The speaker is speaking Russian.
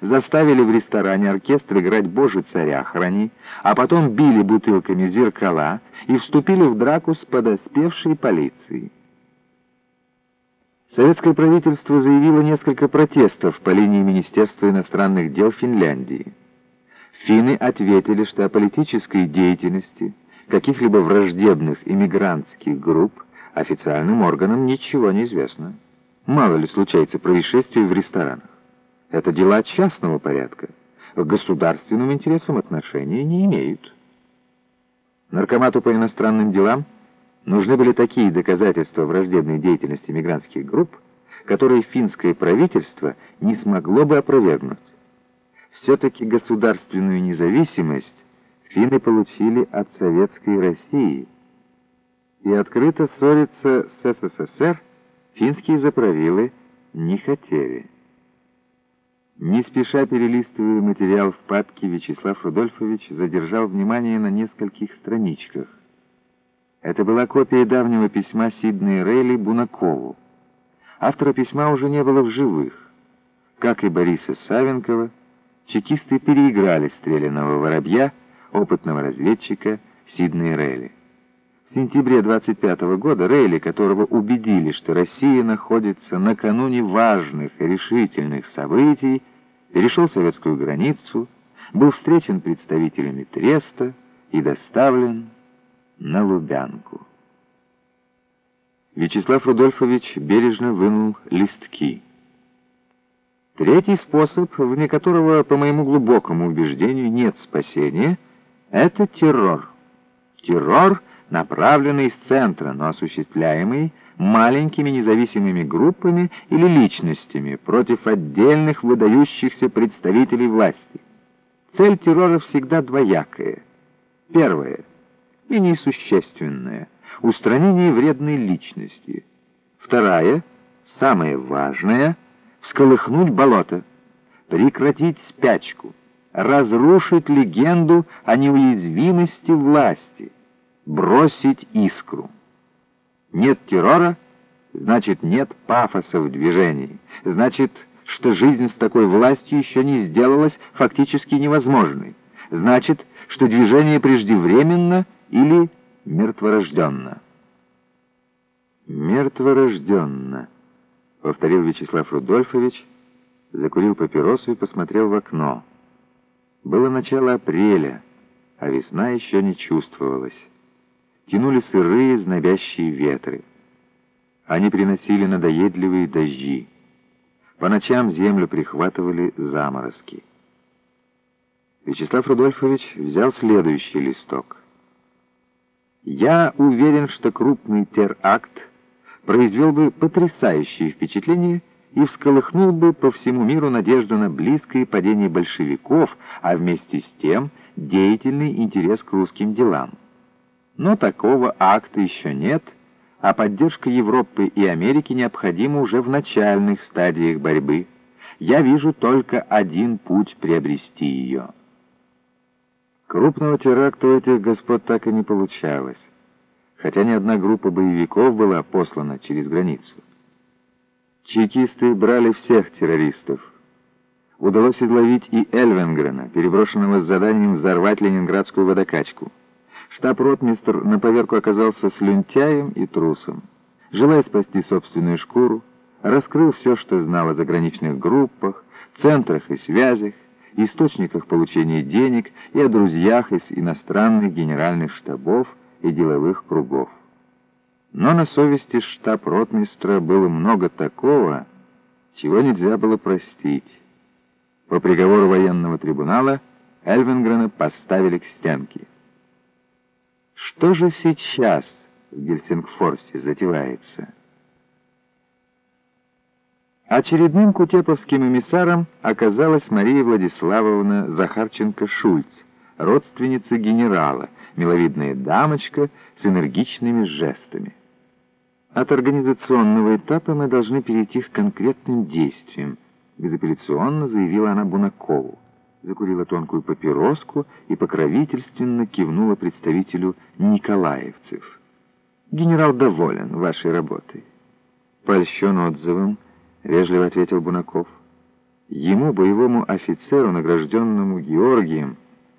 заставили в ресторане оркестр играть «Боже, царя храни», а потом били бутылками зеркала и вступили в драку с подоспевшей полицией. Советское правительство заявило несколько протестов по линии Министерства иностранных дел Финляндии. Финны ответили, что о политической деятельности каких-либо враждебных иммигрантских групп официальным органам ничего не известно. Мало ли случается происшествий в ресторанах. Это дела частного порядка. К государственным интересам отношения не имеют. Наркомату по иностранным делам нужны были такие доказательства враждебной деятельности мигрантских групп, которые финское правительство не смогло бы опровергнуть. Все-таки государственную независимость финны получили от Советской России. И открыто ссориться с СССР финские заправилы не хотели. Не спеша перелистывая материал в папке, Вячеслав Рудольфович задержал внимание на нескольких страничках. Это была копия давнего письма Сиднey Рейли Бунакову. Автора письма уже не было в живых. Как и Бориса Савенкова, чекисты переиграли стрелянного воробья, опытного разведчика Сиднey Рейли. В сентябре 25 -го года Рейли, которого убедили, что Россия находится накануне важных решительных событий, перешел советскую границу, был встречен представителями Треста и доставлен на Лубянку. Вячеслав Рудольфович бережно вынул листки. Третий способ, вне которого, по моему глубокому убеждению, нет спасения, это террор. Террор, направленный из центра, но осуществляемый маленькими независимыми группами или личностями против отдельных выдающихся представителей власти. Цель террора всегда двоякая. Первое — менее существенное — устранение вредной личности. Вторая, самое важное — всколыхнуть болото, прекратить спячку, разрушить легенду о неуязвимости власти, бросить искру. Нет террора, значит нет пафоса в движении, значит, что жизнь с такой властью еще не сделалась фактически невозможной, значит, что движение преждевременно или мертворожденно. Мертворожденно. — повторил Вячеслав Рудольфович, закурил папиросу и посмотрел в окно. Было начало апреля, а весна еще не чувствовалась. Тянули сырые, знобящие ветры. Они приносили надоедливые дожди. По ночам землю прихватывали заморозки. Вячеслав Рудольфович взял следующий листок. «Я уверен, что крупный теракт — произвел бы потрясающее впечатление и всколыхнул бы по всему миру надежду на близкое падение большевиков, а вместе с тем деятельный интерес к русским делам. Но такого акта еще нет, а поддержка Европы и Америки необходима уже в начальных стадиях борьбы. Я вижу только один путь приобрести ее. Крупного теракта у этих господ так и не получалось хотя ни одна группа боевиков была послана через границу. Чекисты брали всех террористов. Удалось изловить и Эльвенгрена, переброшенного с заданием взорвать ленинградскую водокачку. Штаб-ротмистр на поверку оказался слюнтяем и трусом. Желая спасти собственную шкуру, раскрыл все, что знал о заграничных группах, центрах и связях, источниках получения денег и о друзьях из иностранных генеральных штабов, и деловых кругов. Но на совести штаб-ротмистра было много такого, чего нельзя было простить. По приговору военного трибунала Эльвенгрена поставили к стенке. Что же сейчас в Гельсингфорсе затевается? Очередным кутеповским эмиссаром оказалась Мария Владиславовна Захарченко-Шульц, родственница генерала, миловидная дамочка с энергичными жестами. От организационного этапа мы должны перейти к конкретным действиям, безапелляционно заявила она Бунакову. Закурила тонкую папироску и покровительственно кивнула представителю Николаевцев. «Генерал доволен вашей работой». «Польщен отзывом», — вежливо ответил Бунаков. Ему, боевому офицеру, награжденному Георгием,